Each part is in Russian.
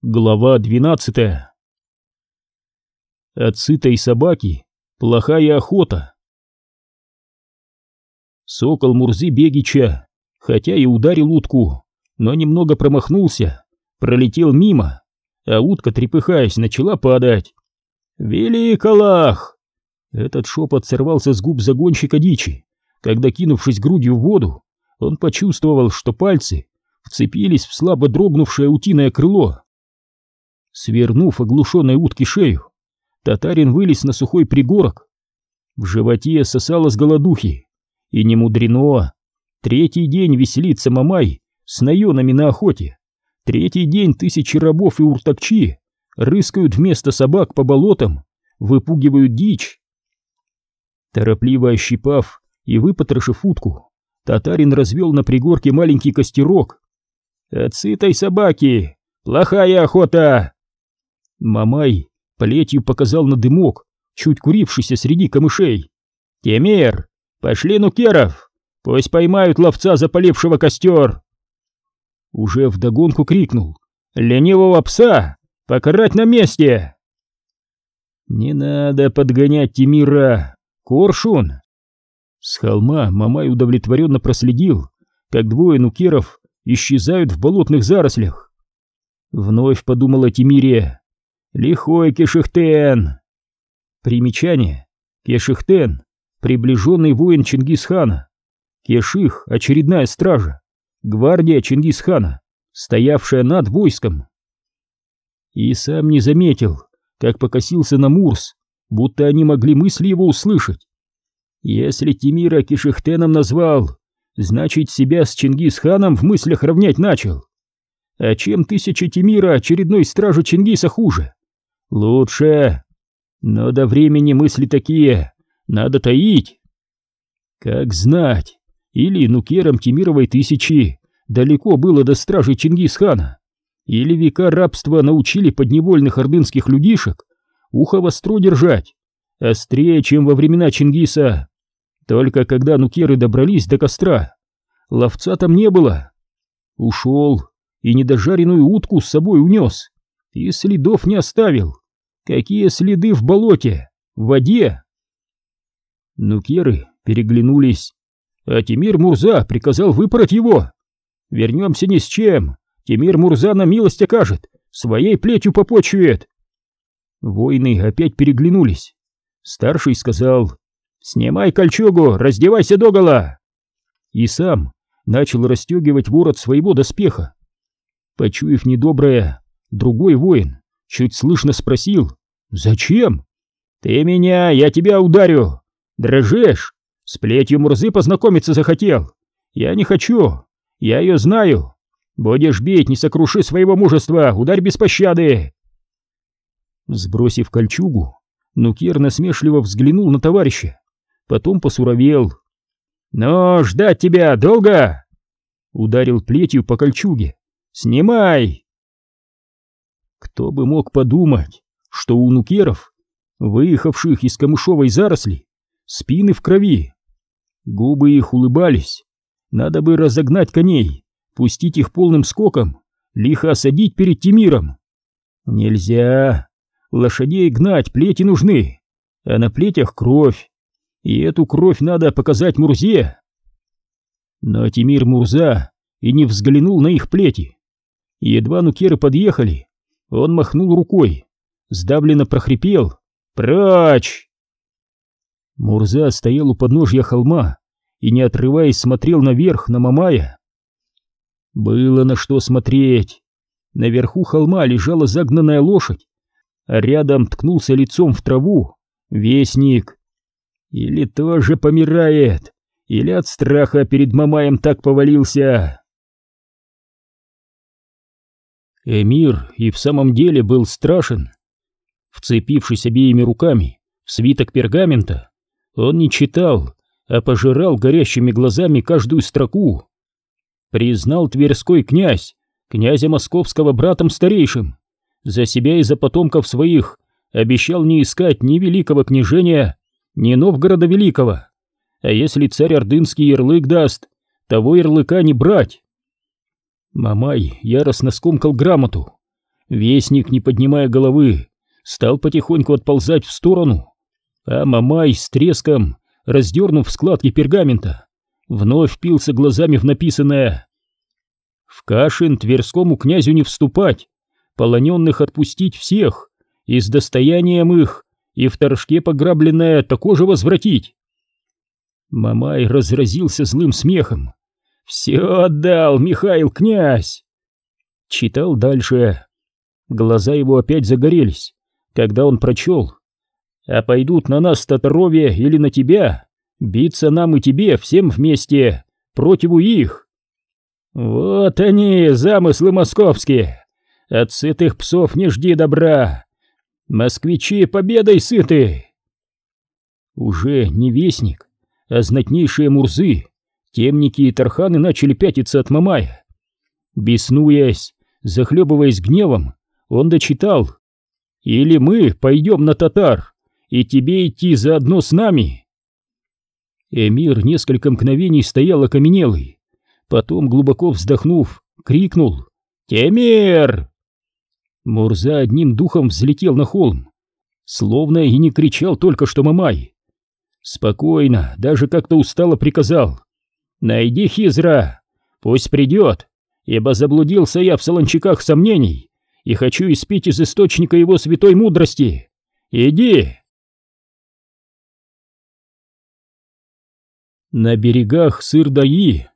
Глава двенадцатая От сытой собаки плохая охота. Сокол Мурзы Бегича, хотя и ударил утку, но немного промахнулся, пролетел мимо, а утка, трепыхаясь, начала падать. «Великолах!» Этот шепот сорвался с губ загонщика дичи, когда, кинувшись грудью в воду, он почувствовал, что пальцы вцепились в слабо дрогнувшее утиное крыло. Свернув оглушенной утке шею, татарин вылез на сухой пригорок. В животе сосало с голодухи, и не мудрено. Третий день веселится Мамай с наенами на охоте. Третий день тысячи рабов и уртакчи рыскают вместо собак по болотам, выпугивают дичь. Торопливо ощипав и выпотрошив утку, татарин развел на пригорке маленький костерок. «От собаки! Плохая охота!» Мамай плетью показал на дымок, чуть курившийся среди камышей. «Темир, пошли нукеров! Пусть поймают ловца, запалившего костер!» Уже вдогонку крикнул. «Ленивого пса! Покарать на месте!» «Не надо подгонять Тимира! Коршун!» С холма Мамай удовлетворенно проследил, как двое нукеров исчезают в болотных зарослях. Вновь подумала Тимирия. Лихой Кешихтен. Примечание. Кешихтен — приближенный воин Чингисхана. Кеших — очередная стража. Гвардия Чингисхана, стоявшая над войском. И сам не заметил, как покосился на Мурс, будто они могли мысли его услышать. Если Тимира Кишихтеном назвал, значит себя с Чингисханом в мыслях равнять начал. А чем тысяча Тимира очередной стражу Чингиса хуже? Лучше. Но до времени мысли такие надо таить. Как знать, или нукерам Тимировой тысячи далеко было до стражи Чингисхана, или века рабства научили подневольных ордынских людишек ухо востро держать, острее, чем во времена Чингиса. Только когда нукеры добрались до костра, ловца там не было. Ушел и недожаренную утку с собой унес и следов не оставил. Какие следы в болоте, в воде? Нукеры переглянулись, а Тимир Мурза приказал выпороть его. Вернемся ни с чем, Тимир Мурза на милость окажет, своей плетью попочует. Воины опять переглянулись. Старший сказал, «Снимай кольчугу, раздевайся догола!» И сам начал расстегивать ворот своего доспеха. Почуяв недоброе, другой воин чуть слышно спросил «Зачем?» «Ты меня, я тебя ударю! Дрожишь? С плетью Мурзы познакомиться захотел! Я не хочу! Я ее знаю! Будешь бить, не сокруши своего мужества, ударь без пощады!» Сбросив кольчугу, Нукер насмешливо взглянул на товарища, потом посуровел. «Но ждать тебя долго?» Ударил плетью по кольчуге. «Снимай!» Кто бы мог подумать, что у нукеров, выехавших из камышовой заросли, спины в крови. Губы их улыбались. Надо бы разогнать коней, пустить их полным скоком, лихо осадить перед Тимиром. Нельзя. Лошадей гнать, плети нужны, а на плетях кровь. И эту кровь надо показать Мурзе. Но Тимир Мурза и не взглянул на их плети. Едва нукеры подъехали, он махнул рукой, сдавленно прохрипел «Прочь!». Мурза стоял у подножья холма и, не отрываясь, смотрел наверх на Мамая. Было на что смотреть. Наверху холма лежала загнанная лошадь, а рядом ткнулся лицом в траву вестник. Или тоже помирает, или от страха перед Мамаем так повалился. Эмир и в самом деле был страшен. Вцепившись обеими руками в свиток пергамента, он не читал, а пожирал горящими глазами каждую строку. Признал Тверской князь, князя московского братом старейшим, за себя и за потомков своих обещал не искать ни великого княжения, ни Новгорода Великого, а если царь Ордынский ярлык даст, того ярлыка не брать. Мамай яростно скомкал грамоту. Вестник, не поднимая головы, стал потихоньку отползать в сторону, а Мамай с треском, раздернув складки пергамента, вновь впился глазами в написанное «В Кашин Тверскому князю не вступать, полоненных отпустить всех, и с достоянием их, и в торжке пограбленное такое возвратить». Мамай разразился злым смехом. «Все отдал, Михаил князь!» Читал дальше. Глаза его опять загорелись, когда он прочел. «А пойдут на нас Татарове или на тебя, биться нам и тебе всем вместе, противу их!» «Вот они, замыслы московские! От сытых псов не жди добра! Москвичи победой сыты!» Уже не вестник, а знатнейшие мурзы, темники и тарханы начали пятиться от Мамая. Беснуясь, захлебываясь гневом, он дочитал. «Или мы пойдем на татар, и тебе идти заодно с нами!» Эмир несколько мгновений стоял окаменелый, потом, глубоко вздохнув, крикнул «Темир!» Мурза одним духом взлетел на холм, словно и не кричал только что Мамай. Спокойно, даже как-то устало приказал. «Найди Хизра, пусть придет, ибо заблудился я в солончаках сомнений и хочу испить из источника его святой мудрости. Иди!» На берегах Сырдаи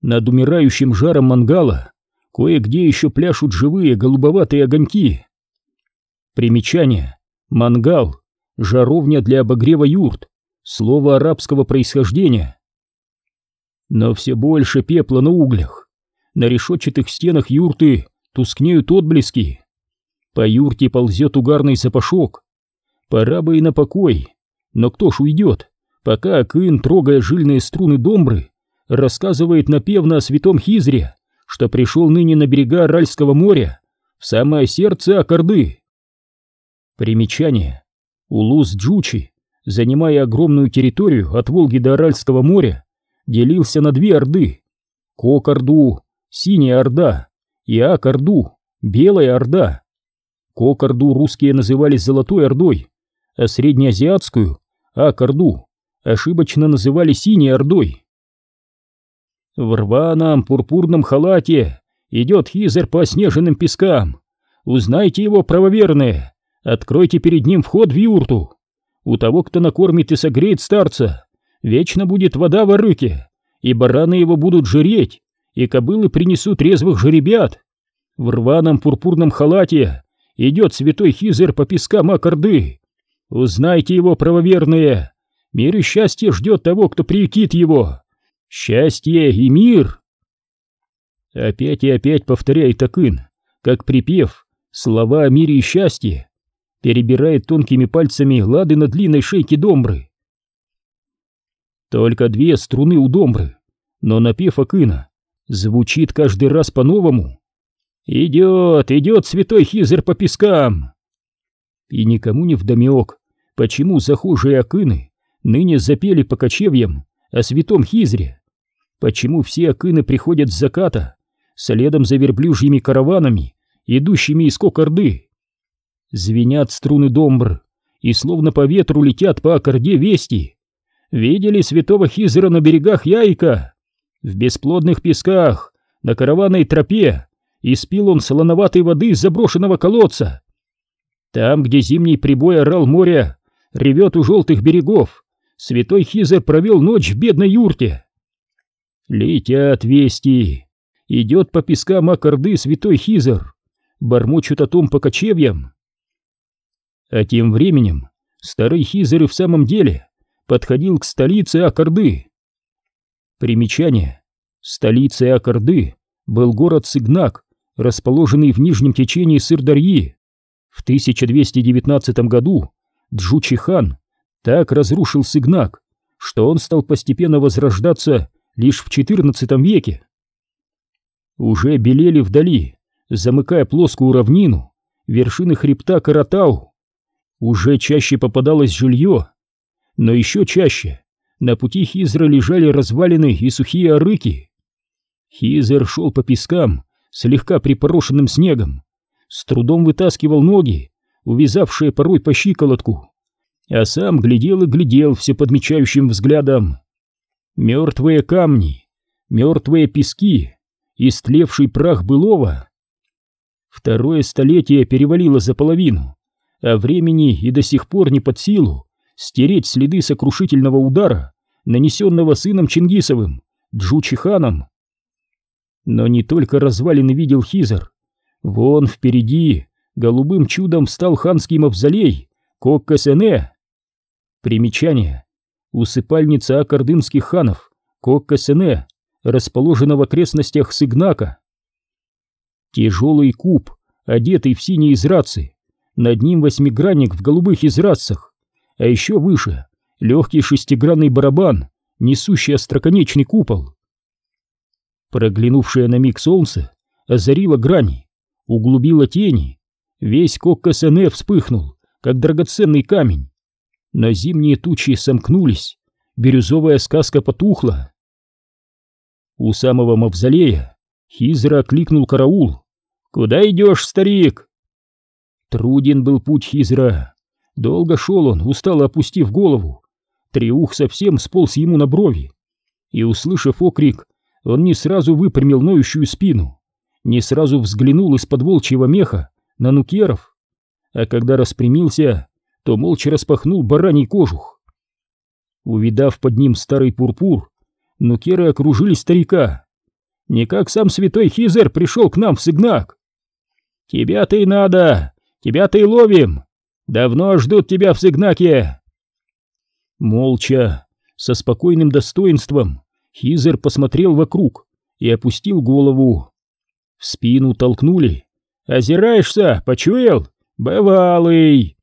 Над умирающим жаром мангала кое-где еще пляшут живые голубоватые огоньки. Примечание. Мангал жаровня для обогрева юрт, слово арабского происхождения. Но все больше пепла на углях. На решетчатых стенах юрты тускнеют отблески. По юрте ползет угарный запашок. Пора бы и на покой. Но кто ж уйдет, пока Акын, трогая жильные струны домбры, рассказывает напевно о святом Хизре, что пришел ныне на берега Аральского моря, в самое сердце Аккорды. Примечание. Улус-Джучи, занимая огромную территорию от Волги до Аральского моря, делился на две орды. Кокорду, Синяя Орда, и Акорду, Белая Орда. Кокорду русские называли Золотой Ордой, а среднеазиатскую, Акорду, ошибочно называли Синей Ордой. В рваном пурпурном халате идет Хизер по снежным пескам. Узнайте его, правоверные, Откройте перед ним вход в юрту. У того, кто накормит и согреет старца, вечно будет вода в арыке, и бараны его будут жреть, и кобылы принесут резвых жеребят. В рваном пурпурном халате идет святой Хизер по пескам Акорды. Узнайте его, правоверные. Мир и счастье ждет того, кто приютит его. Счастье и мир. Опять и опять повторяет Акын, как припев, слова о мире и счастье перебирает тонкими пальцами лады на длинной шейке домбры. Только две струны у домбры, но напев Акына звучит каждый раз по-новому. «Идет, идет святой Хизер по пескам!» И никому не вдомек, почему захожие Акыны ныне запели по кочевьям о святом Хизре, почему все Акыны приходят с заката, следом за верблюжьими караванами, идущими из Кокорды. Звенят струны домбр, и словно по ветру летят по аккорде вести. Видели святого Хизера на берегах Яйка? В бесплодных песках, на караванной тропе, испил он солоноватой воды из заброшенного колодца. Там, где зимний прибой орал моря, ревет у желтых берегов, святой Хизер провел ночь в бедной юрте. Летят вести, идет по пескам аккорды святой Хизер, бормочут о том по кочевьям. А тем временем старый Хизер и в самом деле подходил к столице Аккорды. Примечание. Столицей Аккорды был город Сыгнак, расположенный в нижнем течении Сырдарьи. В 1219 году Джучи хан так разрушил Сыгнак, что он стал постепенно возрождаться лишь в XIV веке. Уже белели вдали, замыкая плоскую равнину, вершины хребта Каратау, уже чаще попадалось жилье, но еще чаще на пути Хизра лежали развалины и сухие арыки. Хизер шел по пескам слегка припорошенным снегом, с трудом вытаскивал ноги, увязавшие порой по щиколотку, а сам глядел и глядел все подмечающим взглядом. Мертвые камни, мертвые пески, истлевший прах былого. Второе столетие перевалило за половину, а времени и до сих пор не под силу стереть следы сокрушительного удара, нанесенного сыном Чингисовым, Джучиханом. Но не только развалины видел Хизер. Вон впереди голубым чудом встал ханский мавзолей Коккасене. Примечание. Усыпальница акардынских ханов Коккасене расположена в окрестностях Сыгнака. Тяжелый куб, одетый в синие израцы, над ним восьмигранник в голубых израдцах, а еще выше легкий шестигранный барабан, несущий остроконечный купол. Проглянувшее на миг солнце озарило грани, углубило тени, весь Коккасене вспыхнул, как драгоценный камень. Но зимние тучи сомкнулись, бирюзовая сказка потухла. У самого мавзолея Хизра кликнул караул. «Куда идешь, старик?» Труден был путь Хизра. Долго шел он, устало опустив голову. Триух совсем сполз ему на брови. И, услышав окрик, он не сразу выпрямил ноющую спину, не сразу взглянул из-под волчьего меха на нукеров, а когда распрямился, то молча распахнул бараний кожух. Увидав под ним старый пурпур, нукеры окружили старика. Не как сам святой Хизер пришел к нам в Сигнак. «Тебя-то и надо! Тебя-то и ловим! Давно ждут тебя в Сигнаке!» Молча, со спокойным достоинством, Хизер посмотрел вокруг и опустил голову. В спину толкнули. «Озираешься? Почуял? Бывалый!»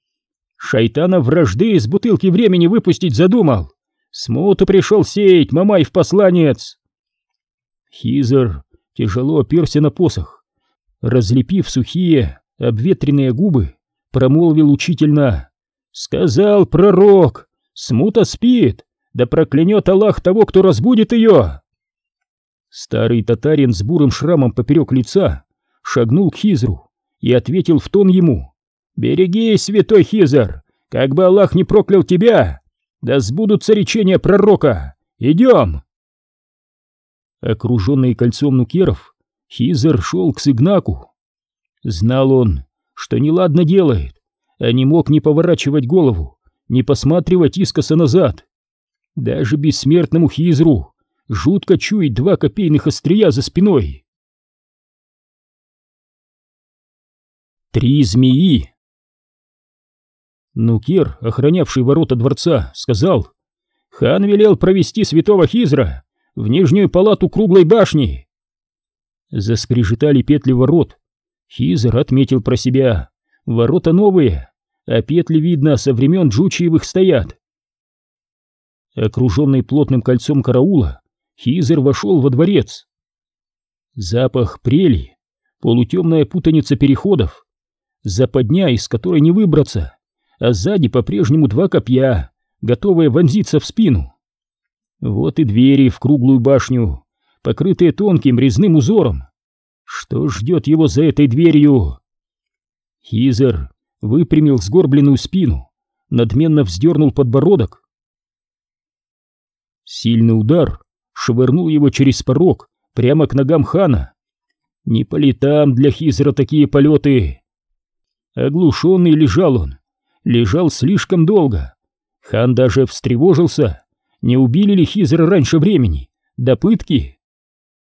Шайтана вражды из бутылки времени выпустить задумал. Смуту пришел сеять, Мамай в посланец. Хизер тяжело оперся на посох. Разлепив сухие, обветренные губы, промолвил учительно. «Сказал пророк, смута спит, да проклянет Аллах того, кто разбудит ее!» Старый татарин с бурым шрамом поперек лица шагнул к Хизру и ответил в тон ему. «Берегись, святой Хизер, как бы Аллах не проклял тебя, да сбудутся речения пророка! Идем!» Окруженный кольцом нукеров, Хизер шел к Сигнаку. Знал он, что неладно делает, а не мог не поворачивать голову, не посматривать искоса назад. Даже бессмертному Хизру жутко чует два копейных острия за спиной. Три змеи Нукер, охранявший ворота дворца, сказал, «Хан велел провести святого Хизра в нижнюю палату круглой башни». Заскрежетали петли ворот. Хизр отметил про себя, ворота новые, а петли, видно, со времен Джучиевых стоят. Окруженный плотным кольцом караула, Хизер вошел во дворец. Запах прели, полутемная путаница переходов, западня, из которой не выбраться а сзади по-прежнему два копья, готовые вонзиться в спину. Вот и двери в круглую башню, покрытые тонким резным узором. Что ждет его за этой дверью? Хизер выпрямил сгорбленную спину, надменно вздернул подбородок. Сильный удар швырнул его через порог прямо к ногам хана. Не по летам для Хизера такие полеты. Оглушенный лежал он, лежал слишком долго. Хан даже встревожился, не убили ли Хизера раньше времени, до пытки.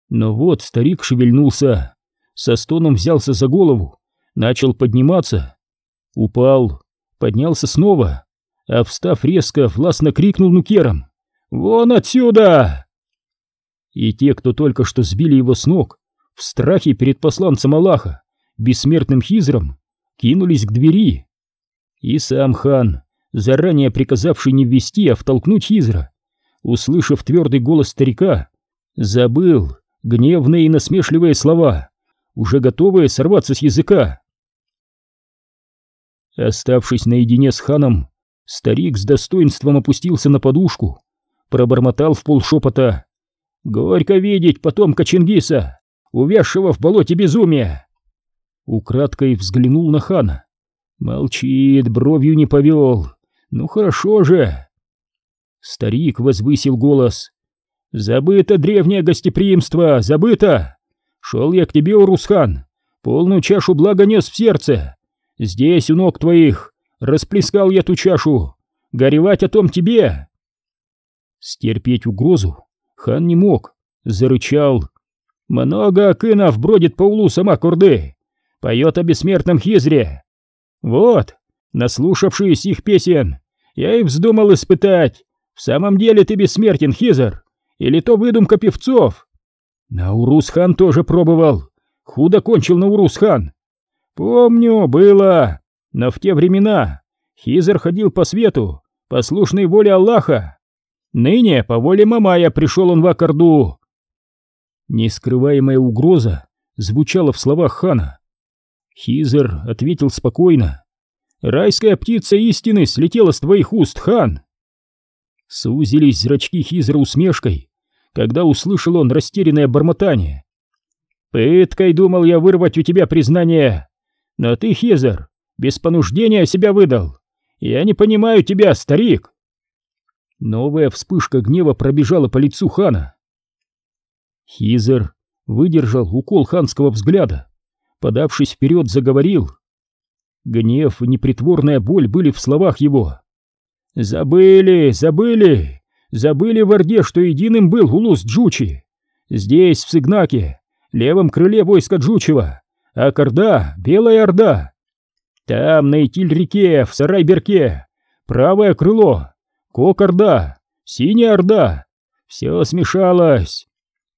Но вот старик шевельнулся, со стоном взялся за голову, начал подниматься, упал, поднялся снова, а встав резко, властно крикнул нукером «Вон отсюда!» И те, кто только что сбили его с ног, в страхе перед посланцем Аллаха, бессмертным Хизром, кинулись к двери. И сам хан, заранее приказавший не ввести, а втолкнуть Хизра, услышав твердый голос старика, забыл гневные и насмешливые слова, уже готовые сорваться с языка. Оставшись наедине с ханом, старик с достоинством опустился на подушку, пробормотал в полшепота. «Горько видеть потомка Чингиса, увязшего в болоте безумия. Украдкой взглянул на хана. Молчит, бровью не повел. Ну хорошо же. Старик возвысил голос. Забыто древнее гостеприимство, забыто. Шел я к тебе, Урусхан, полную чашу блага нес в сердце. Здесь у ног твоих расплескал я ту чашу. Горевать о том тебе. Стерпеть угрозу хан не мог, зарычал. Много акынов бродит по улу сама Курды, поет о бессмертном Хизре. Вот, наслушавшись их песен, я и вздумал испытать, в самом деле ты бессмертен, Хизер, или то выдумка певцов. На Урус-хан тоже пробовал, худо кончил на Урус-хан. Помню, было, но в те времена Хизер ходил по свету, послушной воле Аллаха. Ныне, по воле Мамая, пришел он в Акарду. Нескрываемая угроза звучала в словах хана. Хизер ответил спокойно. «Райская птица истины слетела с твоих уст, хан!» Сузились зрачки Хизера усмешкой, когда услышал он растерянное бормотание. «Пыткой думал я вырвать у тебя признание, но ты, Хизер, без понуждения себя выдал. Я не понимаю тебя, старик!» Новая вспышка гнева пробежала по лицу хана. Хизер выдержал укол ханского взгляда, подавшись вперед, заговорил. Гнев и непритворная боль были в словах его. «Забыли, забыли, забыли в Орде, что единым был Улус Джучи. Здесь, в Сыгнаке, левом крыле войска Джучева, а Корда — Белая Орда. Там, на Итиль-реке, в Сарайберке, правое крыло, Кокорда, Синяя Орда. Все смешалось.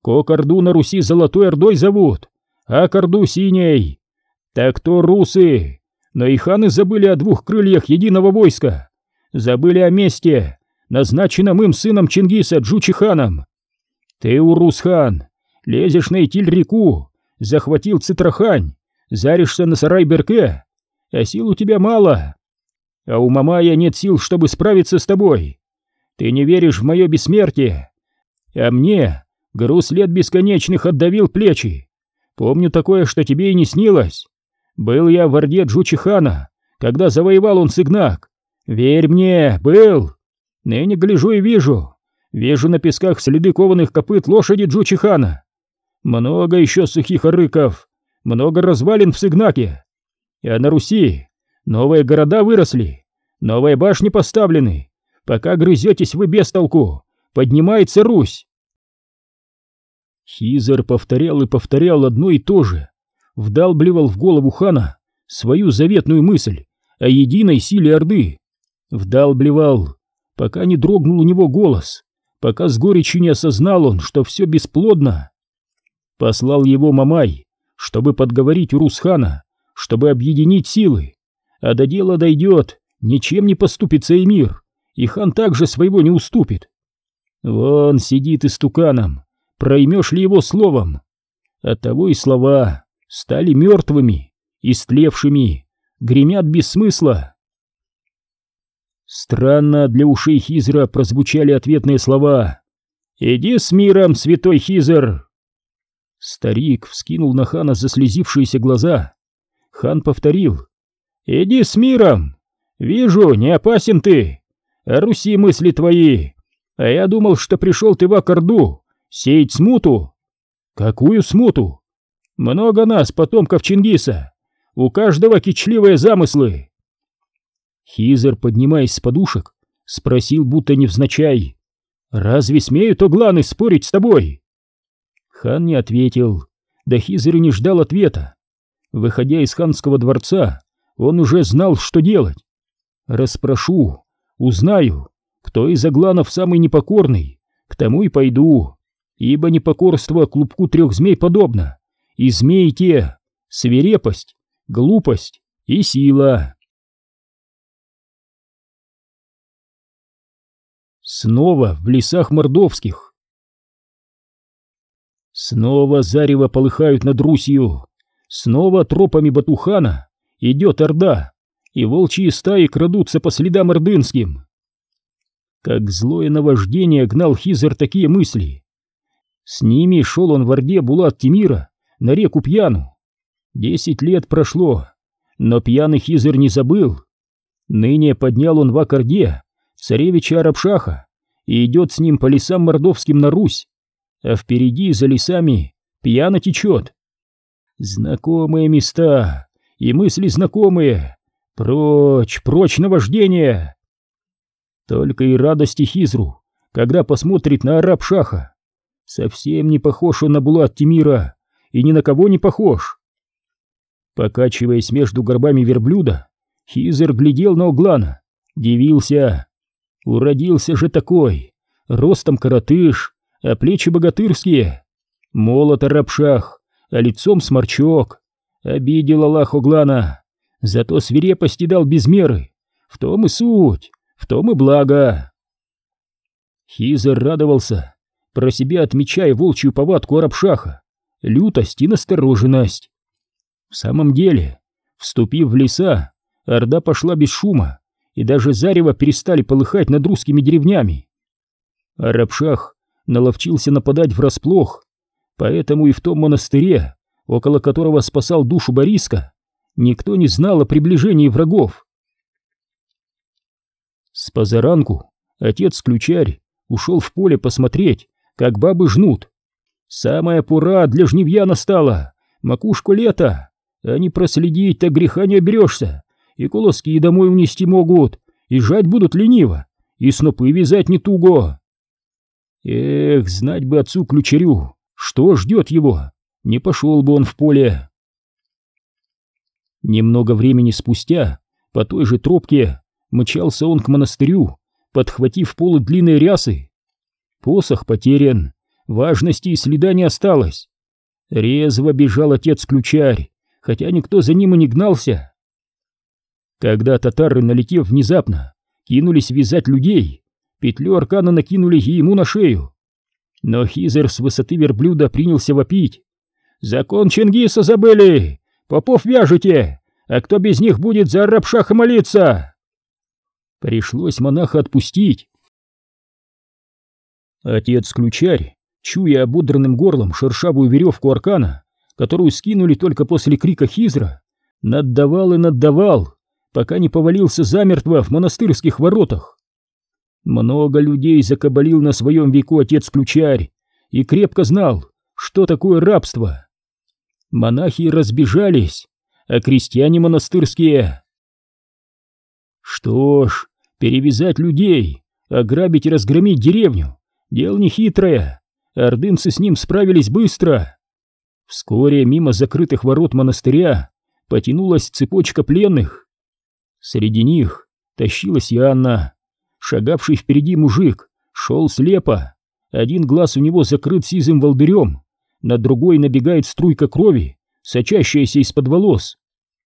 Кокорду на Руси Золотой Ордой зовут, а Корду Синей. Так то русы. Но и ханы забыли о двух крыльях единого войска. Забыли о месте, назначенном им сыном Чингиса Джучиханом. Ты, Урус-хан, лезешь на Итиль-реку, захватил Цитрахань, заришься на Сарайберке, а сил у тебя мало. А у Мамая нет сил, чтобы справиться с тобой. Ты не веришь в мое бессмертие. А мне груз лет бесконечных отдавил плечи. Помню такое, что тебе и не снилось. Был я в Орде Джучихана, когда завоевал он Сыгнак. Верь мне, был. Ныне гляжу и вижу. Вижу на песках следы кованых копыт лошади Джучихана. Много еще сухих орыков, много развалин в Сыгнаке. А на Руси новые города выросли, новые башни поставлены. Пока грызетесь вы без толку, поднимается Русь. Хизер повторял и повторял одно и то же, вдалбливал в голову хана свою заветную мысль о единой силе Орды. Вдалбливал, пока не дрогнул у него голос, пока с горечью не осознал он, что все бесплодно. Послал его Мамай, чтобы подговорить Урусхана, чтобы объединить силы. А до дела дойдет, ничем не поступится и мир, и хан также своего не уступит. Вон сидит истуканом, проймешь ли его словом? Оттого и слова стали мертвыми, истлевшими, гремят без смысла. Странно для ушей Хизера прозвучали ответные слова. «Иди с миром, святой Хизер!» Старик вскинул на хана заслезившиеся глаза. Хан повторил. «Иди с миром! Вижу, не опасен ты! О Руси мысли твои! А я думал, что пришел ты в Акарду сеять смуту!» «Какую смуту?» «Много нас, потомков Чингиса! У каждого кичливые замыслы!» Хизер, поднимаясь с подушек, спросил, будто невзначай. «Разве смеют огланы спорить с тобой?» Хан не ответил, да Хизер и не ждал ответа. Выходя из ханского дворца, он уже знал, что делать. Распрошу, узнаю, кто из огланов самый непокорный, к тому и пойду, ибо непокорство клубку трех змей подобно, и змеи те — свирепость, глупость и сила. Снова в лесах мордовских. Снова зарево полыхают над Русью, Снова тропами Батухана идет Орда, и волчьи стаи крадутся по следам ордынским. Как злое наваждение гнал Хизер такие мысли. С ними шел он в Орде Булат Тимира на реку Пьяну. Десять лет прошло, но пьяный Хизер не забыл. Ныне поднял он в Аккорде царевича Арабшаха и идет с ним по лесам мордовским на Русь, а впереди за лесами пьяно течет. Знакомые места и мысли знакомые. Прочь, прочь наваждение. Только и радости Хизру, когда посмотрит на Арабшаха. Совсем не похож он на Булат Тимира и ни на кого не похож. Покачиваясь между горбами верблюда, Хизер глядел на Углана, дивился. Уродился же такой, ростом коротыш, а плечи богатырские. Молот Арабшах, а лицом сморчок. Обидел Аллах Углана, зато свирепости дал без меры. В том и суть, в том и благо. Хизер радовался, про себя отмечая волчью повадку Арабшаха, лютость и настороженность. В самом деле, вступив в леса, Орда пошла без шума, и даже зарево перестали полыхать над русскими деревнями. Арабшах наловчился нападать врасплох, поэтому и в том монастыре, около которого спасал душу Бориска, никто не знал о приближении врагов. С позаранку отец-ключарь ушел в поле посмотреть, как бабы жнут. Самая пора для жнивья настала, макушку лета, а не проследить, так греха не оберешься, и колоски домой унести могут, и жать будут лениво, и снопы вязать не туго. Эх, знать бы отцу-ключарю, что ждет его, не пошел бы он в поле. Немного времени спустя, по той же тропке, мчался он к монастырю, подхватив полы длинной рясы, Посох потерян, важности и следа не осталось. Резво бежал отец-ключарь, хотя никто за ним и не гнался. Когда татары, налетев внезапно, кинулись вязать людей, петлю аркана накинули ему на шею. Но Хизер с высоты верблюда принялся вопить. «Закон Чингиса забыли! Попов вяжете! А кто без них будет за Арабшаха молиться?» Пришлось монаха отпустить, Отец-ключарь, чуя ободранным горлом шершавую веревку аркана, которую скинули только после крика Хизра, наддавал и наддавал, пока не повалился замертво в монастырских воротах. Много людей закабалил на своем веку отец-ключарь и крепко знал, что такое рабство. Монахи разбежались, а крестьяне монастырские... Что ж, перевязать людей, ограбить и разгромить деревню Дело нехитрое, ордынцы с ним справились быстро. Вскоре мимо закрытых ворот монастыря потянулась цепочка пленных. Среди них тащилась и Анна. Шагавший впереди мужик шел слепо, один глаз у него закрыт сизым волдырем, на другой набегает струйка крови, сочащаяся из-под волос.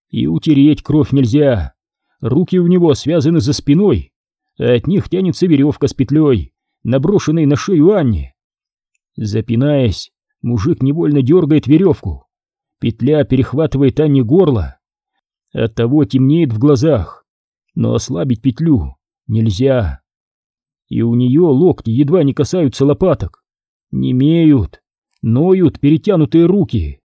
И утереть кровь нельзя. Руки у него связаны за спиной, а от них тянется веревка с петлей наброшенной на шею Анне. Запинаясь, мужик невольно дергает веревку. Петля перехватывает Анне горло. Оттого темнеет в глазах. Но ослабить петлю нельзя. И у нее локти едва не касаются лопаток. Немеют, ноют перетянутые руки.